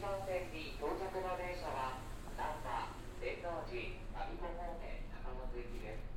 番線に到着の電車は、難波、天王寺、上子方面、高松駅です。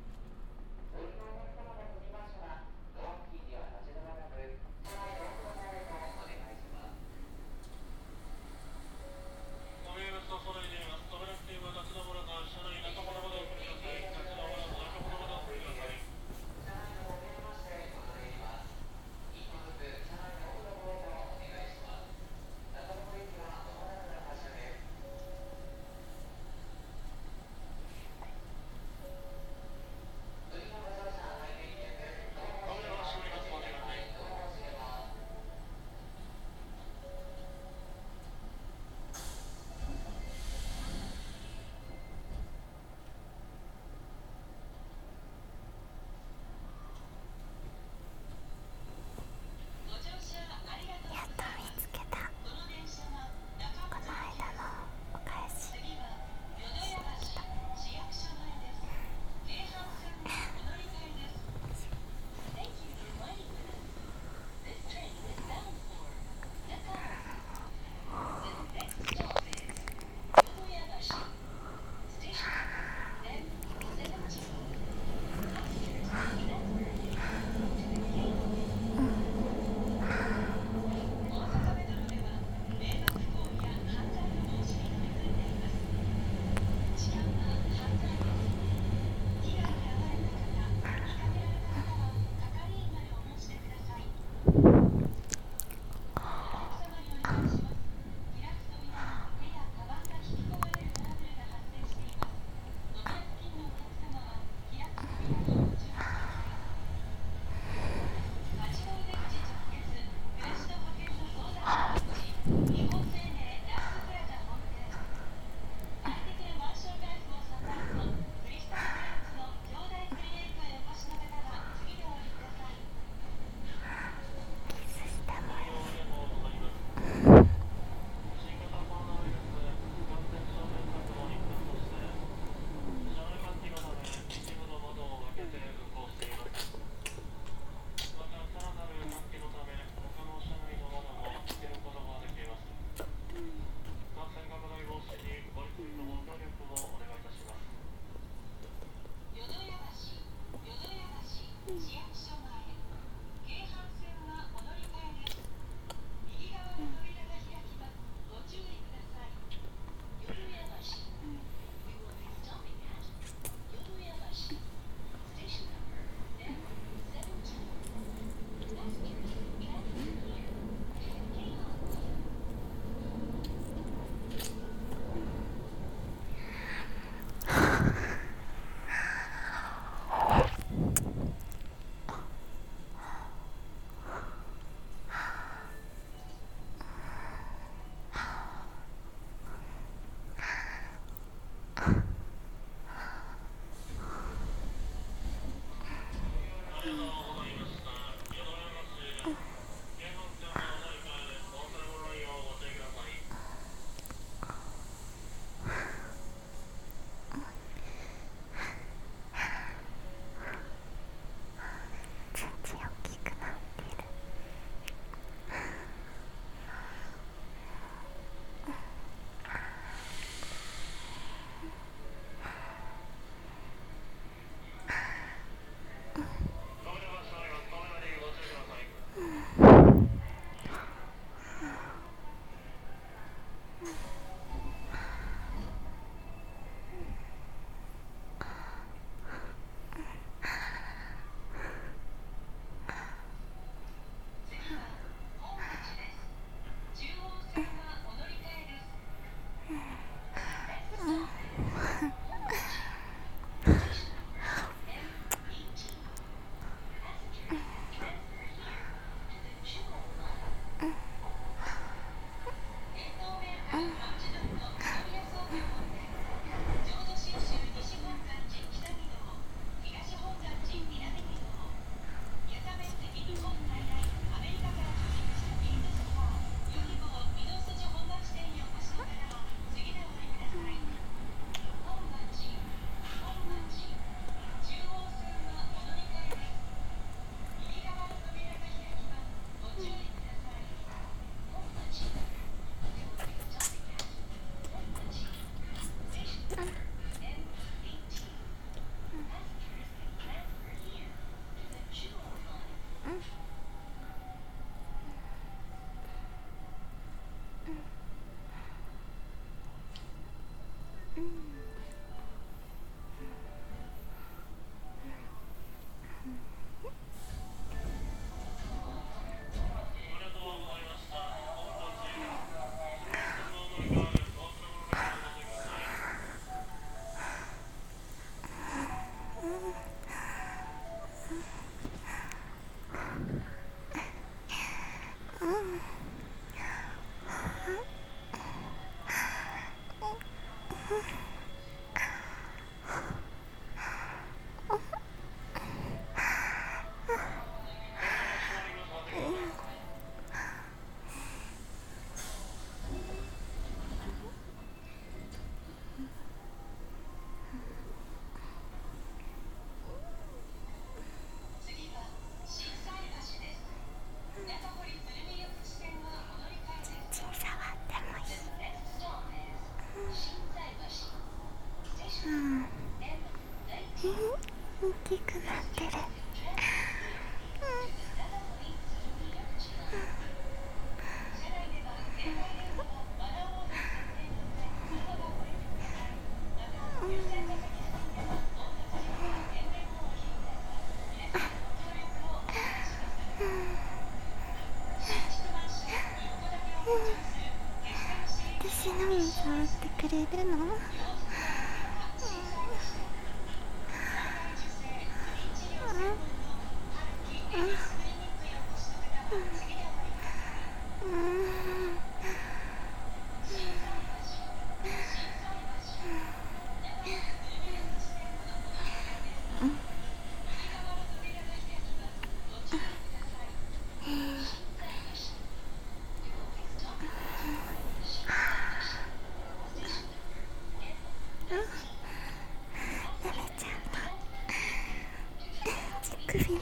れるの？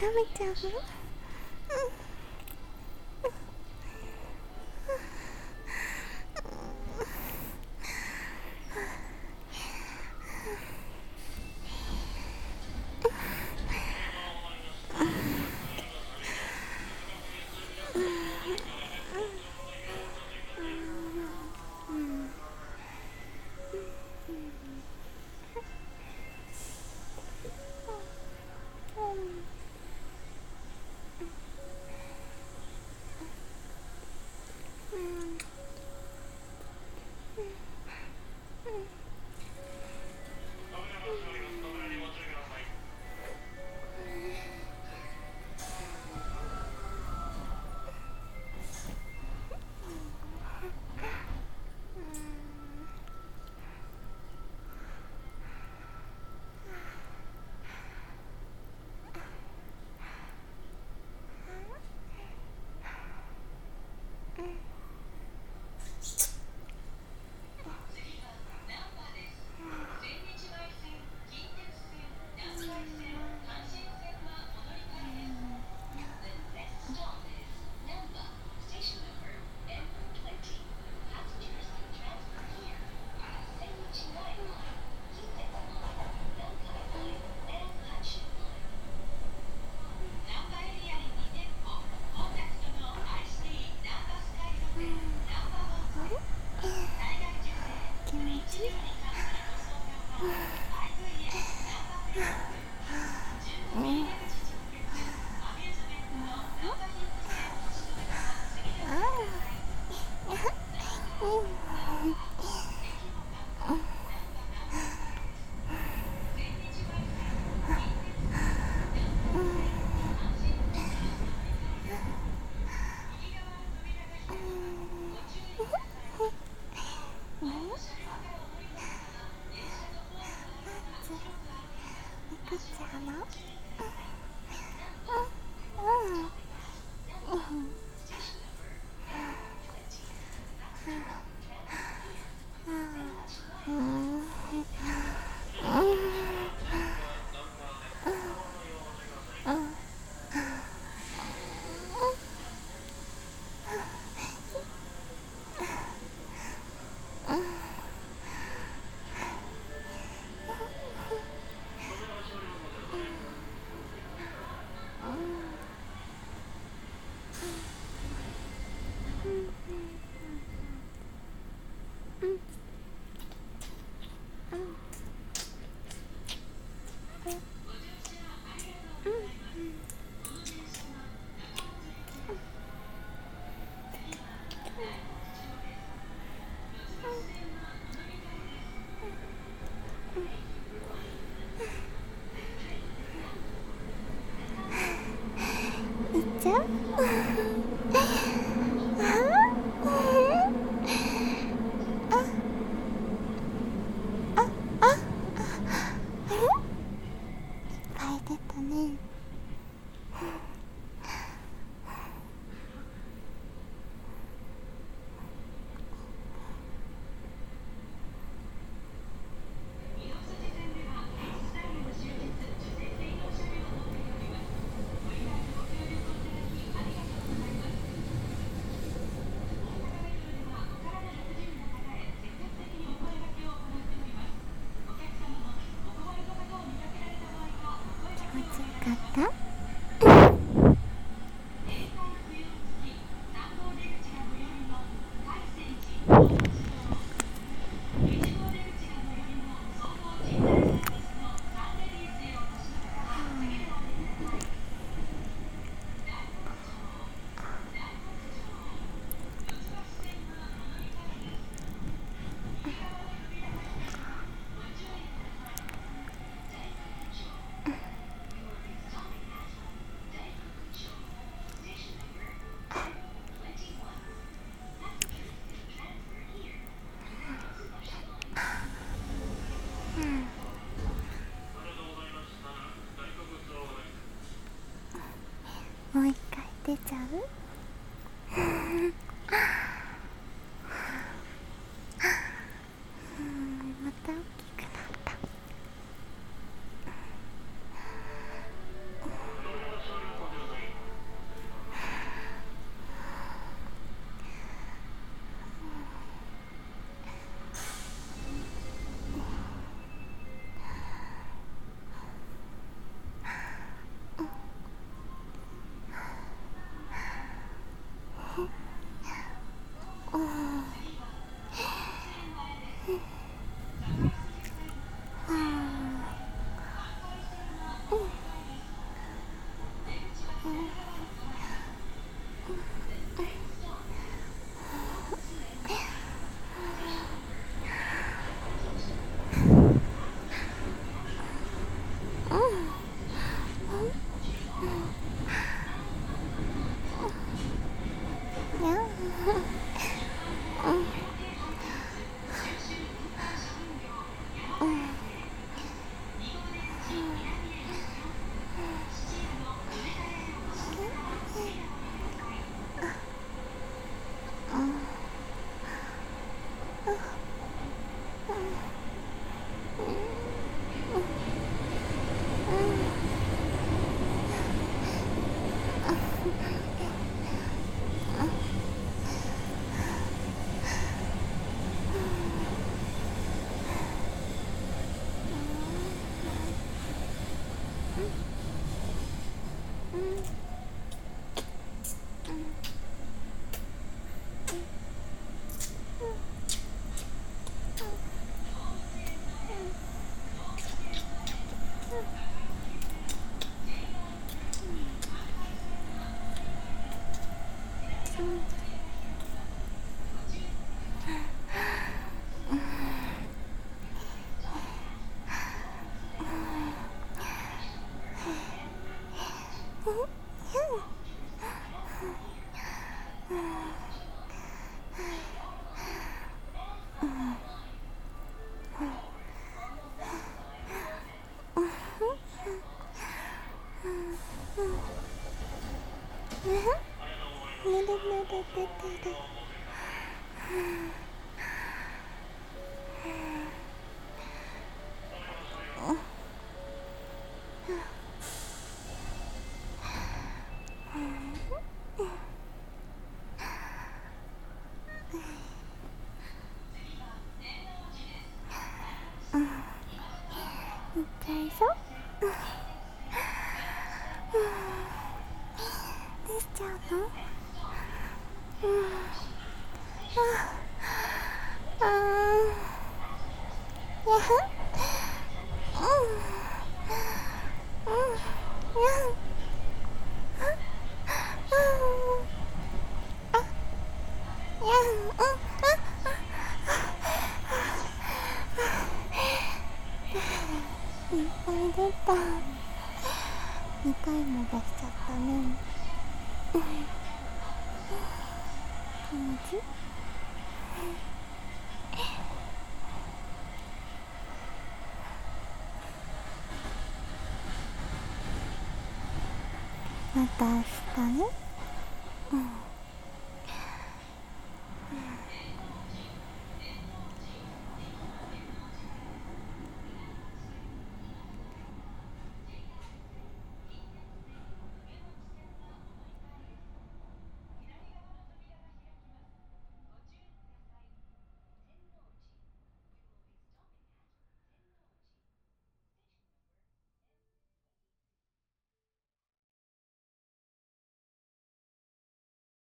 舐めちゃう出ちゃう？Mm. Mm. フム。また明日ね。うん。